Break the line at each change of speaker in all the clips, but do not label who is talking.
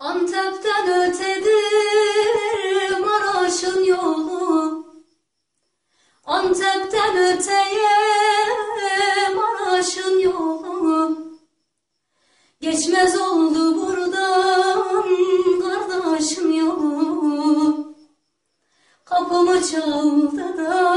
Antep'ten ötedir Maraş'ın yolu. Antep'ten öteye Maraş'ın yolu. Geçmez oldu buradan kardeşim yolu. Kapımı çaldı da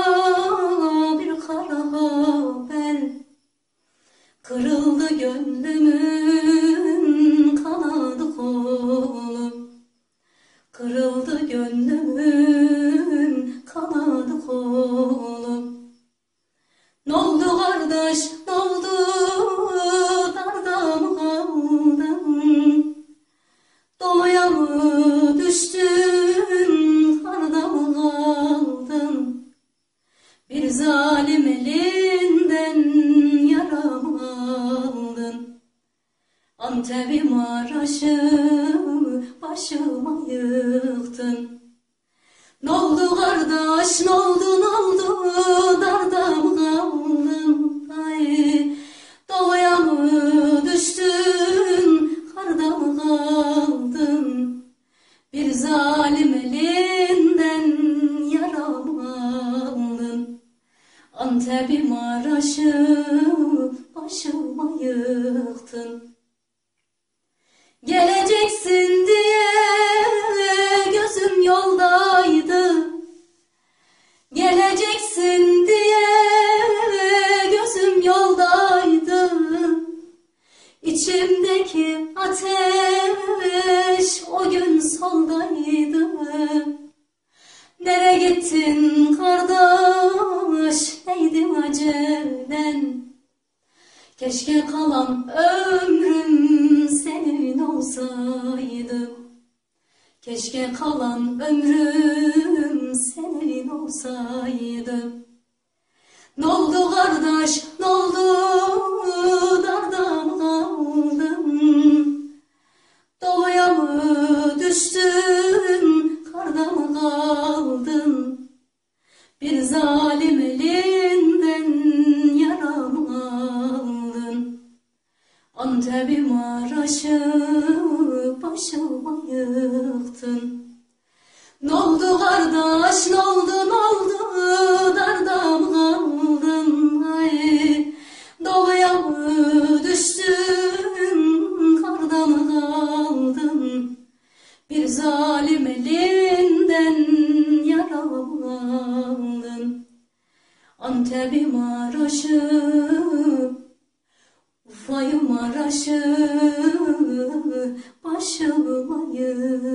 zalim elinden yaramı aldın Antep'i Maraş'ı başıma yıktın. N'oldu kardeş n'oldu n'oldu darda mı kaldın. Ay doğuya mı düştün? Karda mı kaldın. Bir zalim Antep'i Maraş'ı başıma yıktın. Geleceksin Keşke kalan ömrüm senin olsaydı Keşke kalan ömrüm senin olsaydı N'oldu kardeş, n'oldu darda mı kaldın? Doluya mı düştün, karda mı kaldın? Bir zalim Antep'i Maraş'ı başıma yıktın. N'oldu kardeş, n'oldu, n'oldu, darda mı kaldın, ay, doluya mı düştün, karda mı kaldın, bir zalim elinden yaramı aldın, Antep'i Maraş'ı, Başıma yıktın.